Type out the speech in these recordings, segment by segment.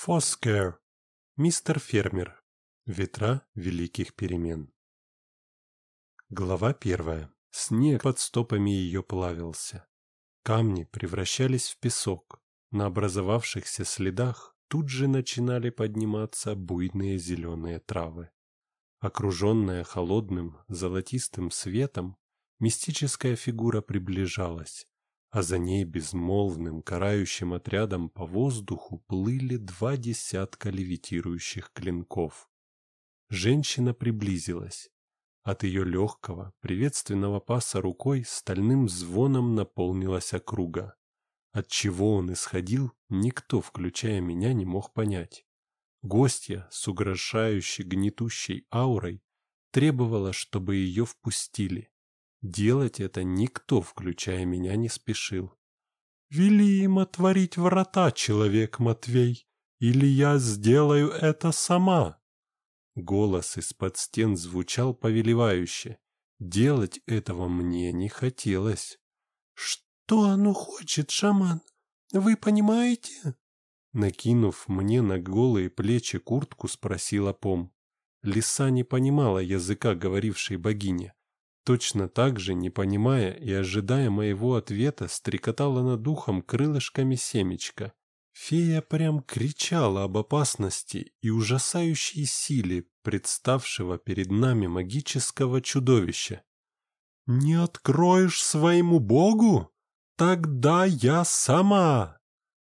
Фоскер. Мистер Фермер. Ветра великих перемен. Глава первая. Снег под стопами ее плавился. Камни превращались в песок. На образовавшихся следах тут же начинали подниматься буйные зеленые травы. Окруженная холодным золотистым светом, мистическая фигура приближалась, а за ней безмолвным карающим отрядом по воздуху плыли два десятка левитирующих клинков. Женщина приблизилась. От ее легкого, приветственного паса рукой стальным звоном наполнилась округа. От чего он исходил, никто, включая меня, не мог понять. Гостья с угрожающей гнетущей аурой требовала, чтобы ее впустили. Делать это никто, включая меня, не спешил. «Вели им отворить врата, человек Матвей, или я сделаю это сама!» Голос из-под стен звучал повелевающе. Делать этого мне не хотелось. «Что оно хочет, шаман? Вы понимаете?» Накинув мне на голые плечи куртку, спросила Пом. Лиса не понимала языка говорившей богини. Точно так же, не понимая и ожидая моего ответа, стрекотала над духом крылышками семечка. Фея прям кричала об опасности и ужасающей силе представшего перед нами магического чудовища. «Не откроешь своему богу? Тогда я сама!»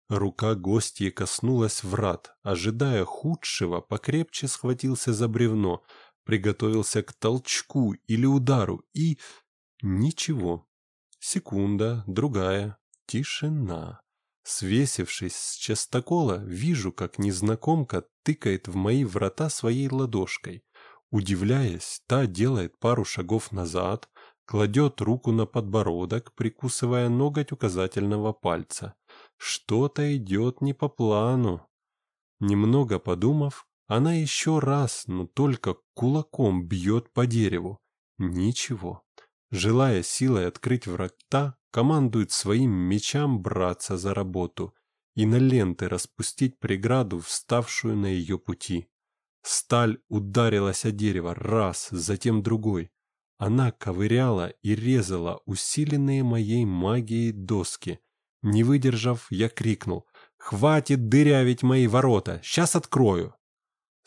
Рука гостья коснулась врат, ожидая худшего, покрепче схватился за бревно — приготовился к толчку или удару и... Ничего. Секунда, другая. Тишина. Свесившись с частокола, вижу, как незнакомка тыкает в мои врата своей ладошкой. Удивляясь, та делает пару шагов назад, кладет руку на подбородок, прикусывая ноготь указательного пальца. Что-то идет не по плану. Немного подумав, она еще раз, но только кулаком бьет по дереву. Ничего. Желая силой открыть врата, командует своим мечам браться за работу и на ленты распустить преграду, вставшую на ее пути. Сталь ударилась о дерево раз, затем другой. Она ковыряла и резала усиленные моей магией доски. Не выдержав, я крикнул «Хватит дырявить мои ворота! Сейчас открою!»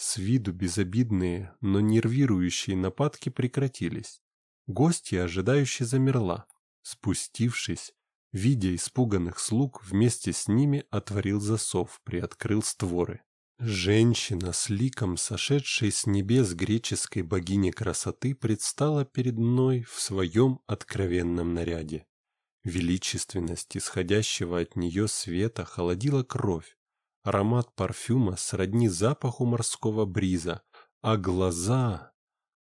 С виду безобидные, но нервирующие нападки прекратились. Гостья ожидающе замерла. Спустившись, видя испуганных слуг, вместе с ними отворил засов, приоткрыл створы. Женщина с ликом, сошедшей с небес греческой богини красоты, предстала перед мной в своем откровенном наряде. Величественность исходящего от нее света холодила кровь, Аромат парфюма сродни запаху морского бриза, а глаза,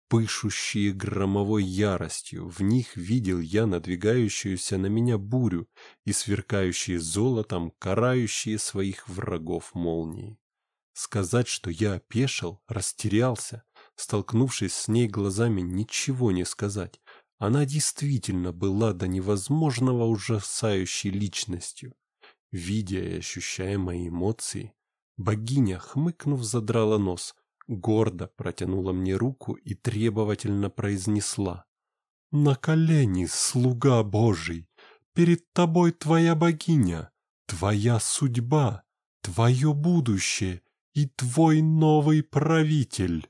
пышущие громовой яростью, в них видел я надвигающуюся на меня бурю и сверкающие золотом, карающие своих врагов молнии. Сказать, что я опешил, растерялся, столкнувшись с ней глазами, ничего не сказать. Она действительно была до невозможного ужасающей личностью. Видя и ощущая мои эмоции, богиня, хмыкнув, задрала нос, гордо протянула мне руку и требовательно произнесла. «На колени, слуга Божий! Перед тобой твоя богиня, твоя судьба, твое будущее и твой новый правитель!»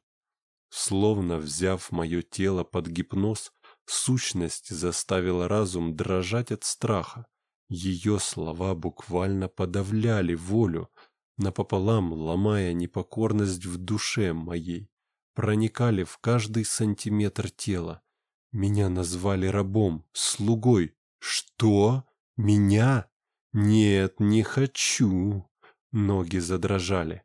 Словно взяв мое тело под гипноз, сущность заставила разум дрожать от страха, ее слова буквально подавляли волю, напополам ломая непокорность в душе моей, проникали в каждый сантиметр тела. Меня назвали рабом, слугой. Что? Меня? Нет, не хочу. Ноги задрожали.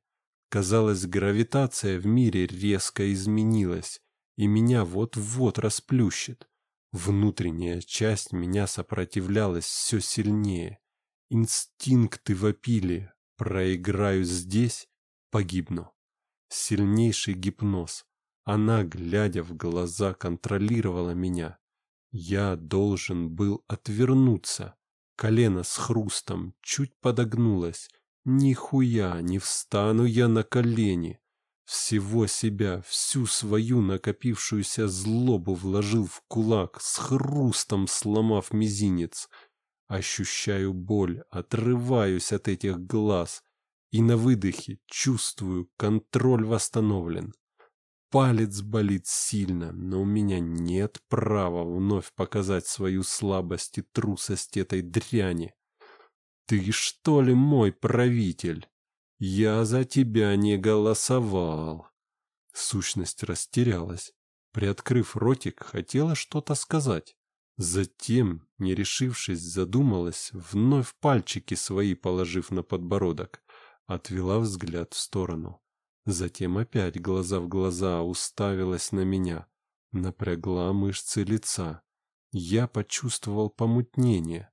Казалось, гравитация в мире резко изменилась, и меня вот-вот расплющит. Внутренняя часть меня сопротивлялась все сильнее. Инстинкты вопили. Проиграю здесь, погибну. Сильнейший гипноз. Она, глядя в глаза, контролировала меня. Я должен был отвернуться. Колено с хрустом чуть подогнулось, Нихуя не встану я на колени. Всего себя, всю свою накопившуюся злобу вложил в кулак, с хрустом сломав мизинец. Ощущаю боль, отрываюсь от этих глаз и на выдохе чувствую, контроль восстановлен. Палец болит сильно, но у меня нет права вновь показать свою слабость и трусость этой дряни. Ты что ли мой правитель? Я за тебя не голосовал. Сущность растерялась. Приоткрыв ротик, хотела что-то сказать. Затем, не решившись, задумалась, вновь пальчики свои положив на подбородок, отвела взгляд в сторону. Затем опять глаза в глаза уставилась на меня, напрягла мышцы лица. Я почувствовал помутнение.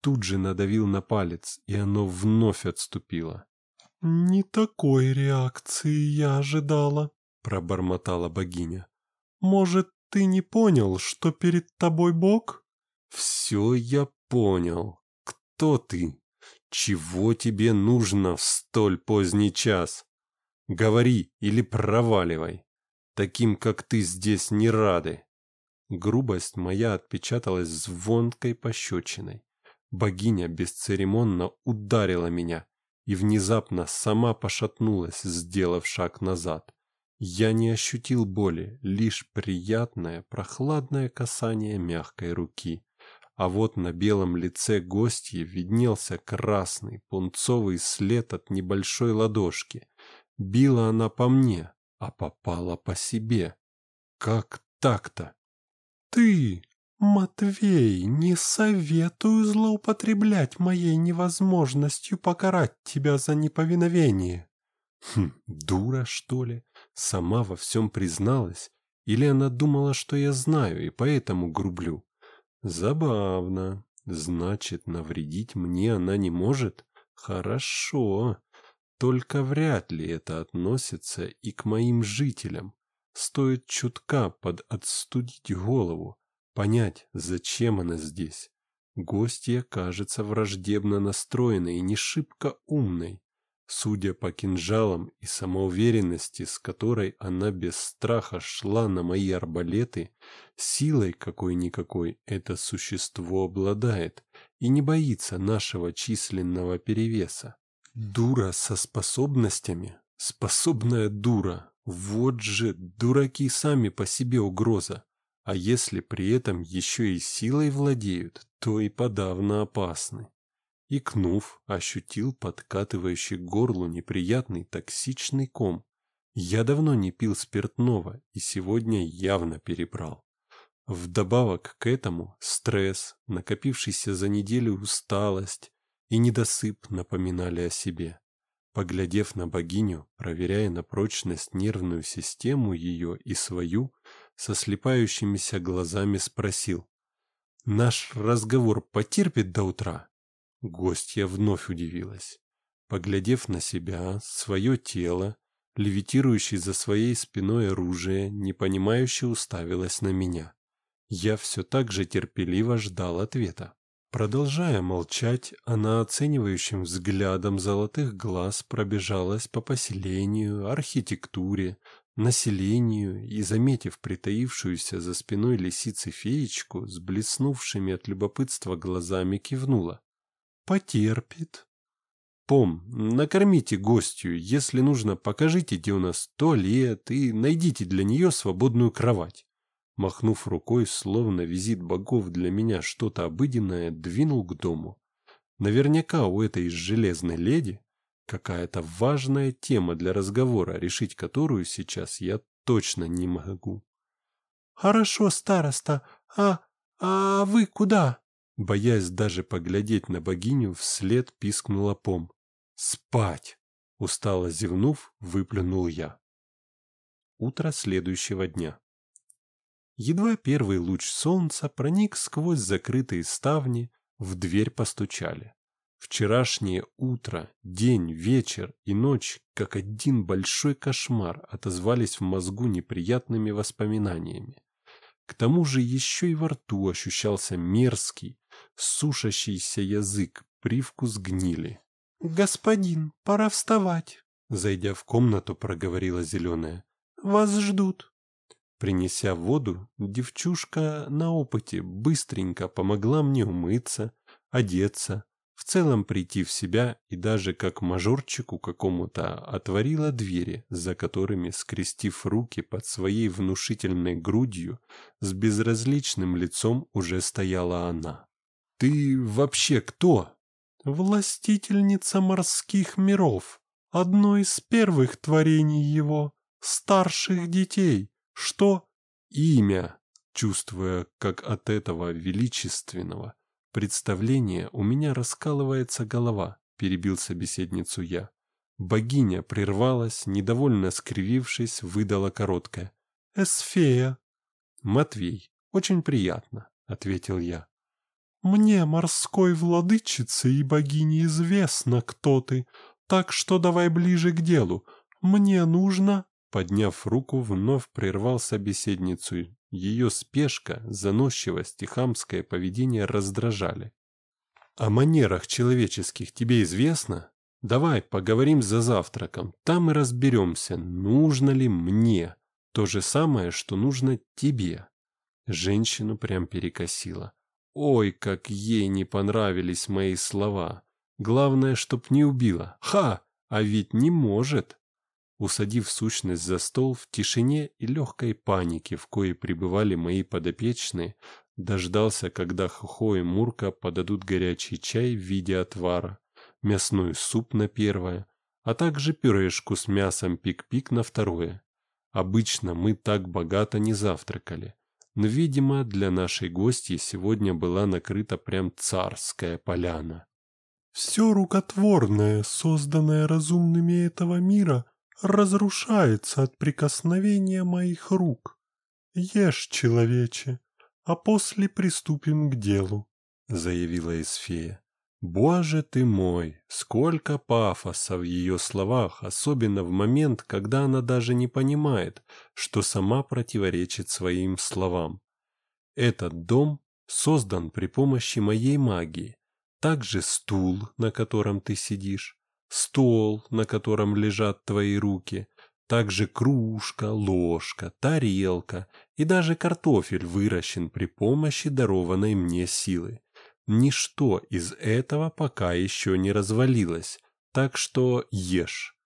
Тут же надавил на палец, и оно вновь отступило. «Не такой реакции я ожидала», — пробормотала богиня. «Может, ты не понял, что перед тобой Бог?» «Все я понял. Кто ты? Чего тебе нужно в столь поздний час? Говори или проваливай. Таким, как ты, здесь не рады». Грубость моя отпечаталась звонкой пощечиной. Богиня бесцеремонно ударила меня, и внезапно сама пошатнулась, сделав шаг назад. Я не ощутил боли, лишь приятное, прохладное касание мягкой руки. А вот на белом лице гостьи виднелся красный, пунцовый след от небольшой ладошки. Била она по мне, а попала по себе. Как так-то? «Ты!» «Матвей, не советую злоупотреблять моей невозможностью покарать тебя за неповиновение». Хм, дура, что ли? Сама во всем призналась? Или она думала, что я знаю, и поэтому грублю? Забавно. Значит, навредить мне она не может? Хорошо. Только вряд ли это относится и к моим жителям. Стоит чутка под отстудить голову, понять, зачем она здесь. Гостья кажется враждебно настроенной и не шибко умной. Судя по кинжалам и самоуверенности, с которой она без страха шла на мои арбалеты, силой какой-никакой это существо обладает и не боится нашего численного перевеса. Дура со способностями, способная дура, вот же дураки сами по себе угроза. А если при этом еще и силой владеют, то и подавно опасны. Икнув, ощутил подкатывающий горлу неприятный токсичный ком. Я давно не пил спиртного и сегодня явно перебрал. Вдобавок к этому стресс, накопившийся за неделю усталость и недосып напоминали о себе. Поглядев на богиню, проверяя на прочность нервную систему ее и свою, со слепающимися глазами спросил. «Наш разговор потерпит до утра?» Гостья вновь удивилась. Поглядев на себя, свое тело, левитирующий за своей спиной оружие, непонимающе уставилась на меня. Я все так же терпеливо ждал ответа. Продолжая молчать, она оценивающим взглядом золотых глаз пробежалась по поселению, архитектуре, населению и, заметив притаившуюся за спиной лисицы феечку с блеснувшими от любопытства глазами, кивнула. «Потерпит». «Пом, накормите гостью, если нужно, покажите, где у нас туалет, и найдите для нее свободную кровать». Махнув рукой, словно визит богов для меня что-то обыденное, двинул к дому. Наверняка у этой железной леди какая-то важная тема для разговора, решить которую сейчас я точно не могу. «Хорошо, староста, а... а вы куда?» Боясь даже поглядеть на богиню, вслед пискнула пом. «Спать!» Устало зевнув, выплюнул я. Утро следующего дня. Едва первый луч солнца проник сквозь закрытые ставни, в дверь постучали. Вчерашнее утро, день, вечер и ночь, как один большой кошмар, отозвались в мозгу неприятными воспоминаниями. К тому же еще и во рту ощущался мерзкий, сушащийся язык, привкус гнили. «Господин, пора вставать», — зайдя в комнату, проговорила зеленая. «Вас ждут». Принеся воду, девчушка на опыте быстренько помогла мне умыться, одеться, в целом прийти в себя и даже как мажорчику какому-то отворила двери, за которыми, скрестив руки под своей внушительной грудью, с безразличным лицом уже стояла она. «Ты вообще кто?» «Властительница морских миров, одно из первых творений его, старших детей. Что?» «Имя», чувствуя, как от этого величественного, представления у меня раскалывается голова», — перебил собеседницу я. Богиня прервалась, недовольно скривившись, выдала короткое. «Эсфея». «Матвей, очень приятно», — ответил я. «Мне, морской владычице и богине, известно, кто ты, так что давай ближе к делу. Мне нужно...» Подняв руку, вновь прервал собеседницу ее спешка, заносчивость и хамское поведение раздражали. «О манерах человеческих тебе известно? Давай поговорим за завтраком, там и разберемся, нужно ли мне то же самое, что нужно тебе». Женщину прям перекосило. Ой, как ей не понравились мои слова. Главное, чтоб не убила. Ха! А ведь не может усадив сущность за стол в тишине и легкой панике, в кое пребывали мои подопечные, дождался, когда Хохо и Мурка подадут горячий чай в виде отвара, мясной суп на первое, а также пюрешку с мясом пик-пик на второе. Обычно мы так богато не завтракали, но, видимо, для нашей гости сегодня была накрыта прям царская поляна. «Все рукотворное, созданное разумными этого мира, разрушается от прикосновения моих рук. Ешь, человече, а после приступим к делу», — заявила Эсфея. Боже ты мой, сколько пафоса в ее словах, особенно в момент, когда она даже не понимает, что сама противоречит своим словам. Этот дом создан при помощи моей магии. Также стул, на котором ты сидишь, стол, на котором лежат твои руки, также кружка, ложка, тарелка и даже картофель выращен при помощи дарованной мне силы. Ничто из этого пока еще не развалилось, так что ешь.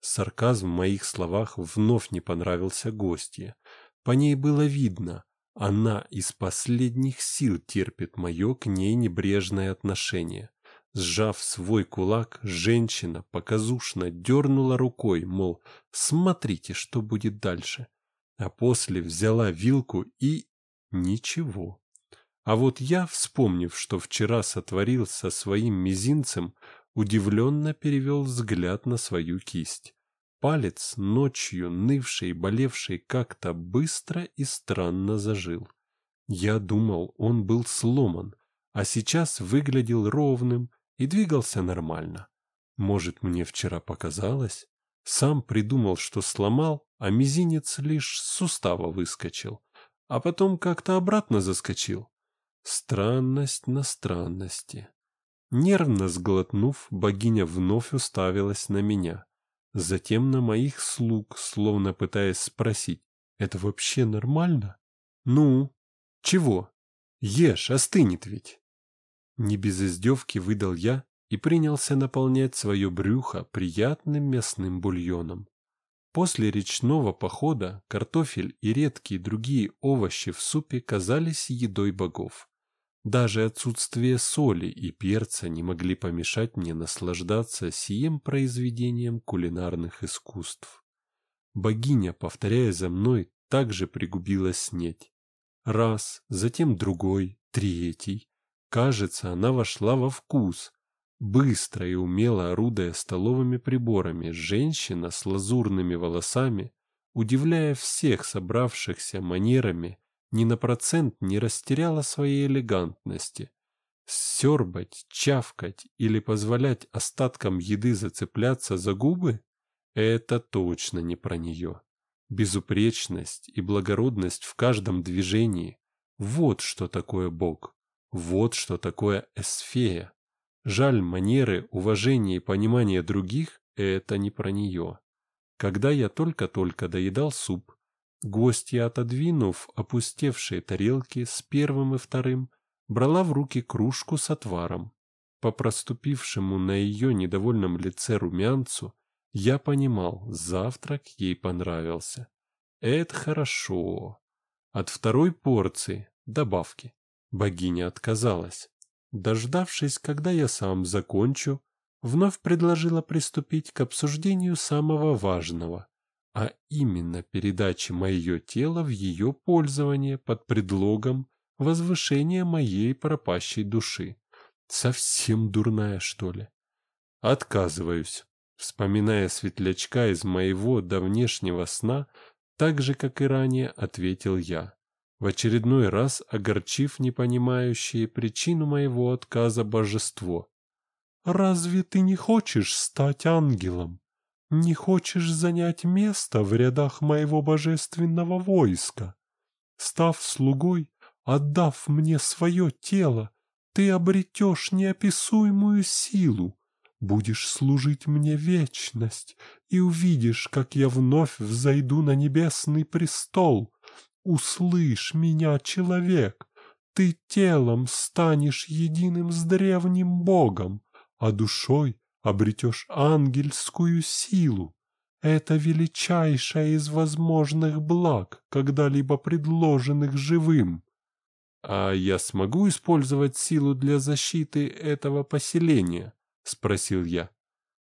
Сарказм в моих словах вновь не понравился гостье. По ней было видно, она из последних сил терпит мое к ней небрежное отношение. Сжав свой кулак, женщина показушно дернула рукой, мол, смотрите, что будет дальше. А после взяла вилку и... ничего. А вот я, вспомнив, что вчера сотворил со своим мизинцем, удивленно перевел взгляд на свою кисть. Палец, ночью нывший и болевший, как-то быстро и странно зажил. Я думал, он был сломан, а сейчас выглядел ровным, и двигался нормально. Может, мне вчера показалось? Сам придумал, что сломал, а мизинец лишь с сустава выскочил, а потом как-то обратно заскочил. Странность на странности. Нервно сглотнув, богиня вновь уставилась на меня, затем на моих слуг, словно пытаясь спросить, «Это вообще нормально?» «Ну? Чего? Ешь, остынет ведь!» Не без издевки выдал я и принялся наполнять свое брюхо приятным мясным бульоном. После речного похода картофель и редкие другие овощи в супе казались едой богов. Даже отсутствие соли и перца не могли помешать мне наслаждаться сием произведением кулинарных искусств. Богиня, повторяя за мной, также пригубила снеть. Раз, затем другой, третий. Кажется, она вошла во вкус. Быстро и умело орудуя столовыми приборами, женщина с лазурными волосами, удивляя всех собравшихся манерами, ни на процент не растеряла своей элегантности. Сёрбать, чавкать или позволять остаткам еды зацепляться за губы – это точно не про нее. Безупречность и благородность в каждом движении – вот что такое Бог. Вот что такое эсфея. Жаль, манеры, уважение и понимание других – это не про нее. Когда я только-только доедал суп, гостья, отодвинув опустевшие тарелки с первым и вторым, брала в руки кружку с отваром. По проступившему на ее недовольном лице румянцу я понимал, завтрак ей понравился. Это хорошо. От второй порции, добавки, богиня отказалась. Дождавшись, когда я сам закончу, вновь предложила приступить к обсуждению самого важного, а именно передачи моего тела в ее пользование под предлогом возвышения моей пропащей души. Совсем дурная, что ли? Отказываюсь. Вспоминая светлячка из моего давнешнего сна, так же, как и ранее, ответил я, в очередной раз огорчив непонимающее причину моего отказа божество. «Разве ты не хочешь стать ангелом? Не хочешь занять место в рядах моего божественного войска? Став слугой, отдав мне свое тело, ты обретешь неописуемую силу, будешь служить мне вечность и увидишь, как я вновь взойду на небесный престол. Услышь меня, человек, ты телом станешь единым с древним Богом, а душой обретешь ангельскую силу. Это величайшее из возможных благ, когда-либо предложенных живым. «А я смогу использовать силу для защиты этого поселения?» — спросил я.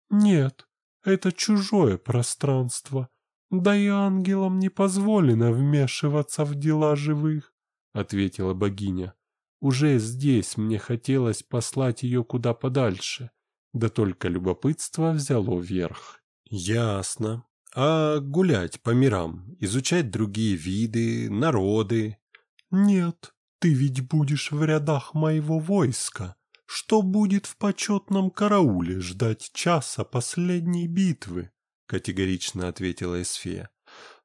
«Нет, это чужое пространство. Да и ангелам не позволено вмешиваться в дела живых», — ответила богиня. «Уже здесь мне хотелось послать ее куда подальше, да только любопытство взяло верх». «Ясно. А гулять по мирам, изучать другие виды, народы?» «Нет, ты ведь будешь в рядах моего войска. Что будет в почетном карауле ждать часа последней битвы? Категорично ответила Эсфея.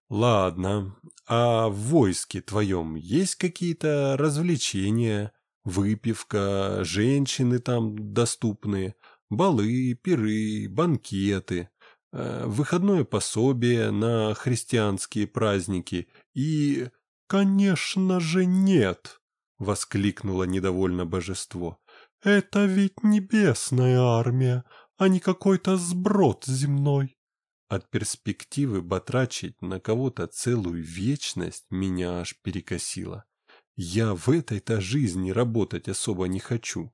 Ладно, а в войске твоем есть какие-то развлечения, выпивка, женщины там доступные, балы, пиры, банкеты, э, выходное пособие на христианские праздники и... Конечно же нет, воскликнуло недовольно божество. «Это ведь небесная армия, а не какой-то сброд земной». От перспективы батрачить на кого-то целую вечность меня аж перекосило. Я в этой-то жизни работать особо не хочу,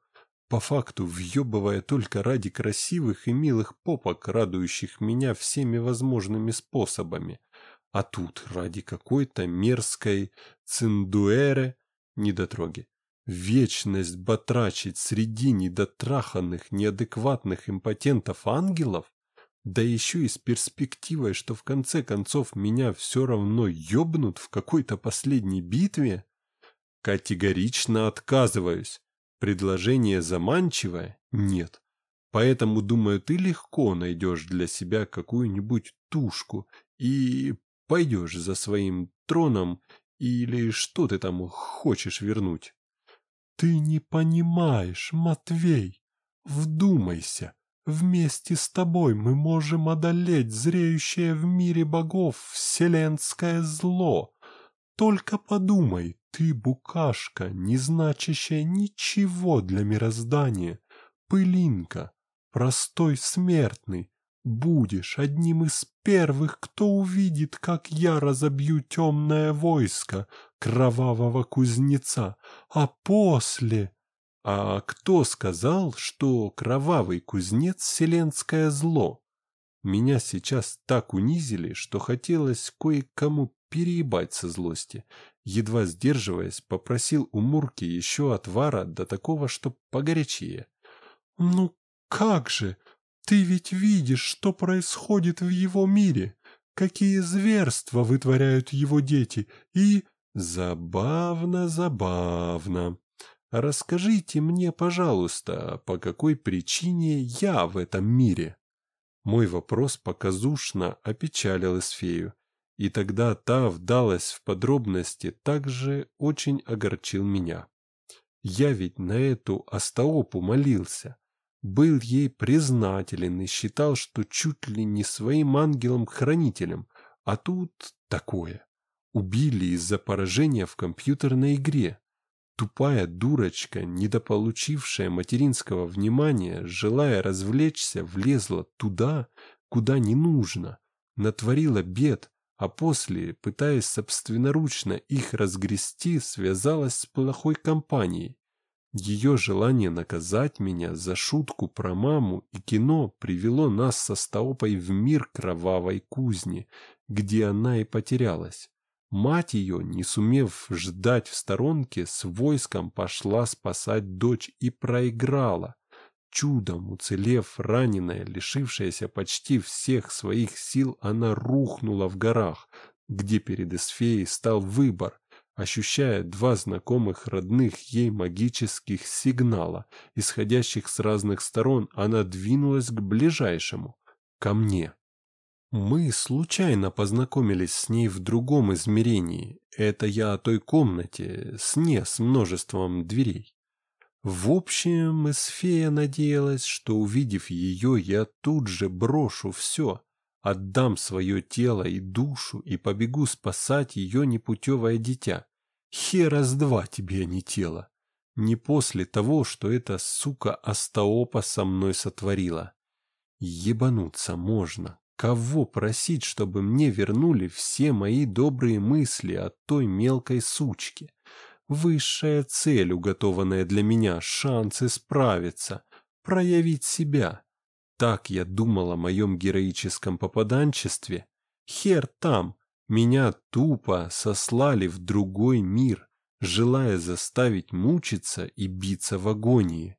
по факту въебывая только ради красивых и милых попок, радующих меня всеми возможными способами. А тут ради какой-то мерзкой циндуэре недотроги. Вечность батрачить среди недотраханных, неадекватных импотентов-ангелов? Да еще и с перспективой, что в конце концов меня все равно ёбнут в какой-то последней битве? Категорично отказываюсь. Предложение заманчивое? Нет. Поэтому, думаю, ты легко найдешь для себя какую-нибудь тушку и пойдешь за своим троном или что ты там хочешь вернуть? Ты не понимаешь, Матвей. Вдумайся. Вместе с тобой мы можем одолеть зреющее в мире богов вселенское зло. Только подумай, ты букашка, не значащая ничего для мироздания, пылинка, простой смертный, будешь одним из первых, кто увидит, как я разобью темное войско кровавого кузнеца, а после... А кто сказал, что кровавый кузнец — селенское зло? Меня сейчас так унизили, что хотелось кое-кому переебать со злости. Едва сдерживаясь, попросил у Мурки еще отвара до такого, что погорячее. «Ну как же! Ты ведь видишь, что происходит в его мире, какие зверства вытворяют его дети, и... Забавно, забавно. Расскажите мне, пожалуйста, по какой причине я в этом мире? Мой вопрос показушно опечалил Эсфею, и тогда та вдалась в подробности, также очень огорчил меня. Я ведь на эту Астаопу молился, был ей признателен и считал, что чуть ли не своим ангелом-хранителем, а тут такое. Убили из-за поражения в компьютерной игре. Тупая дурочка, недополучившая материнского внимания, желая развлечься, влезла туда, куда не нужно, натворила бед, а после, пытаясь собственноручно их разгрести, связалась с плохой компанией. Ее желание наказать меня за шутку про маму и кино привело нас со Стаопой в мир кровавой кузни, где она и потерялась. Мать ее, не сумев ждать в сторонке, с войском пошла спасать дочь и проиграла. Чудом уцелев раненая, лишившаяся почти всех своих сил, она рухнула в горах, где перед Эсфеей стал выбор, ощущая два знакомых родных ей магических сигнала, исходящих с разных сторон, она двинулась к ближайшему, ко мне. Мы случайно познакомились с ней в другом измерении. Это я о той комнате, сне с множеством дверей. В общем, Эсфея надеялась, что, увидев ее, я тут же брошу все, отдам свое тело и душу и побегу спасать ее непутевое дитя. Хера с два тебе, а не тело. Не после того, что эта сука Астаопа со мной сотворила. Ебануться можно, Кого просить, чтобы мне вернули все мои добрые мысли о той мелкой сучке? Высшая цель, уготованная для меня, шанс исправиться, проявить себя. Так я думал о моем героическом попаданчестве. Хер там, меня тупо сослали в другой мир, желая заставить мучиться и биться в агонии.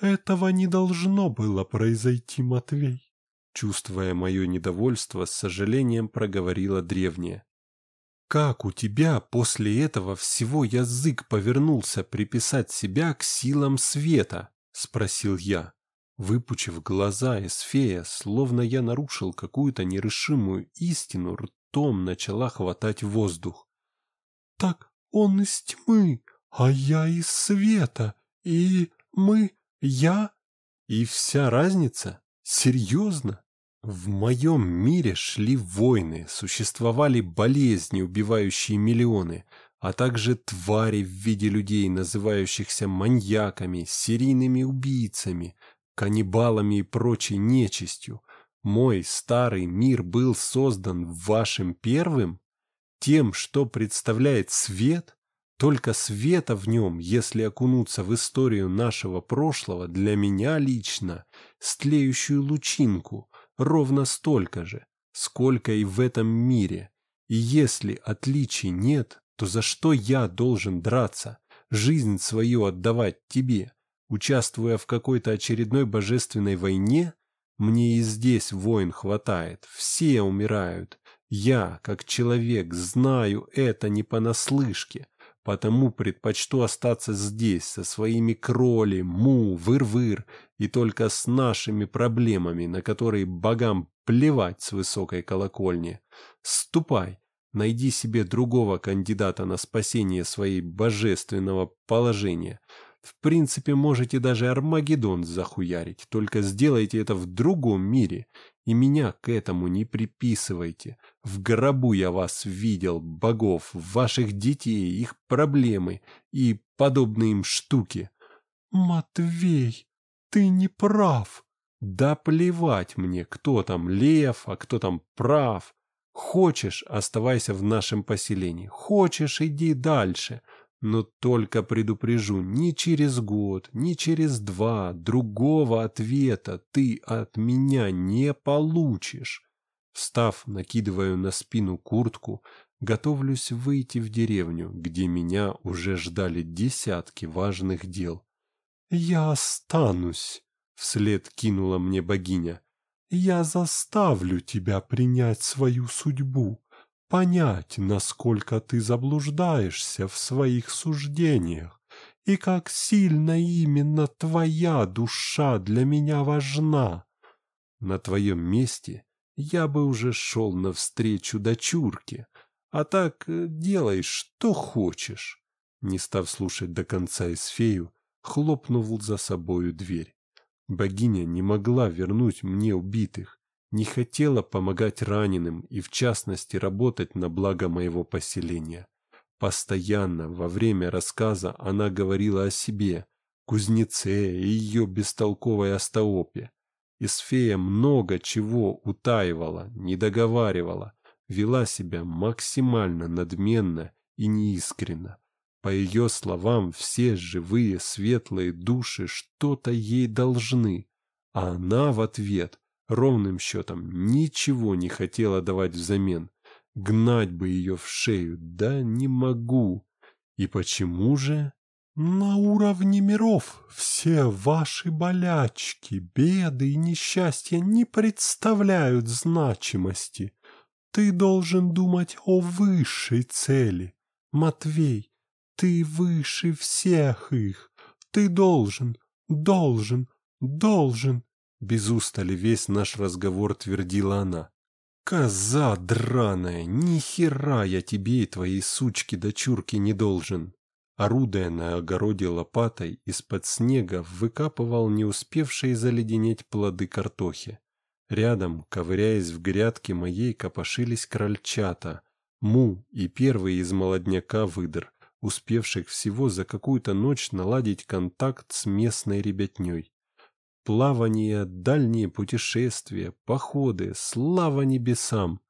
Этого не должно было произойти, Матвей. Чувствуя мое недовольство, с сожалением проговорила древняя. «Как у тебя после этого всего язык повернулся приписать себя к силам света?» – спросил я. Выпучив глаза, Эсфея, словно я нарушил какую-то нерешимую истину, ртом начала хватать воздух. «Так он из тьмы, а я из света, и мы, я...» «И вся разница? Серьезно?» В моем мире шли войны, существовали болезни, убивающие миллионы, а также твари в виде людей, называющихся маньяками, серийными убийцами, каннибалами и прочей нечистью. Мой старый мир был создан вашим первым? Тем, что представляет свет? Только света в нем, если окунуться в историю нашего прошлого, для меня лично, стлеющую лучинку – ровно столько же, сколько и в этом мире. И если отличий нет, то за что я должен драться, жизнь свою отдавать тебе, участвуя в какой-то очередной божественной войне? Мне и здесь войн хватает, все умирают. Я, как человек, знаю это не понаслышке, Потому предпочту остаться здесь со своими кроли, му, выр-выр и только с нашими проблемами, на которые богам плевать с высокой колокольни. Ступай, найди себе другого кандидата на спасение своей божественного положения. В принципе, можете даже Армагеддон захуярить, только сделайте это в другом мире, и меня к этому не приписывайте. В гробу я вас видел, богов, ваших детей, их проблемы и подобные им штуки. Матвей, ты не прав. Да плевать мне, кто там лев, а кто там прав. Хочешь, оставайся в нашем поселении. Хочешь, иди дальше. Но только предупрежу, ни через год, ни через два другого ответа ты от меня не получишь. Встав, накидываю на спину куртку, готовлюсь выйти в деревню, где меня уже ждали десятки важных дел. «Я останусь», — вслед кинула мне богиня. «Я заставлю тебя принять свою судьбу понять, насколько ты заблуждаешься в своих суждениях и как сильно именно твоя душа для меня важна. На твоем месте я бы уже шел навстречу дочурке, а так э, делай, что хочешь. Не став слушать до конца Эсфею, хлопнул за собою дверь. Богиня не могла вернуть мне убитых, не хотела помогать раненым и, в частности, работать на благо моего поселения. Постоянно во время рассказа она говорила о себе, кузнеце и ее бестолковой остаопе. Исфея много чего утаивала, не договаривала, вела себя максимально надменно и неискренно. По ее словам, все живые светлые души что-то ей должны, а она в ответ ровным счетом ничего не хотела давать взамен. Гнать бы ее в шею, да не могу. И почему же? На уровне миров все ваши болячки, беды и несчастья не представляют значимости. Ты должен думать о высшей цели. Матвей, ты выше всех их. Ты должен, должен, должен. Без устали весь наш разговор твердила она. Коза драная, ни хера я тебе и твоей сучки-дочурки не должен. Орудуя на огороде лопатой, из-под снега выкапывал не успевшие заледенеть плоды картохи. Рядом, ковыряясь в грядке моей, копошились крольчата, му и первый из молодняка выдр, успевших всего за какую-то ночь наладить контакт с местной ребятней. Плавание, дальние путешествия, походы, слава небесам!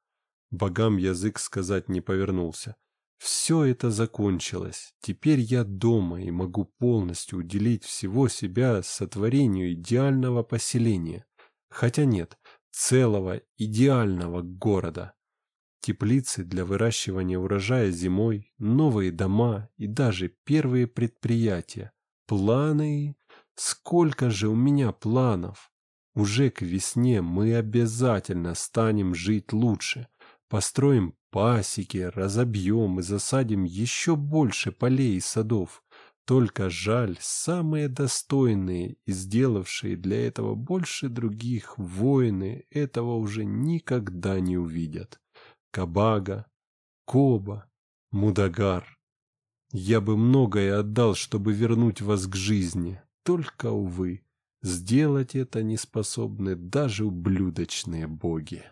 Богам язык сказать не повернулся. Все это закончилось. Теперь я дома и могу полностью уделить всего себя сотворению идеального поселения. Хотя нет, целого идеального города теплицы для выращивания урожая зимой, новые дома и даже первые предприятия. Планы? Сколько же у меня планов? Уже к весне мы обязательно станем жить лучше. Построим пасеки, разобьем и засадим еще больше полей и садов. Только жаль, самые достойные и сделавшие для этого больше других воины этого уже никогда не увидят. Кабага, Коба, Мудагар. Я бы многое отдал, чтобы вернуть вас к жизни, только, увы, сделать это не способны даже ублюдочные боги.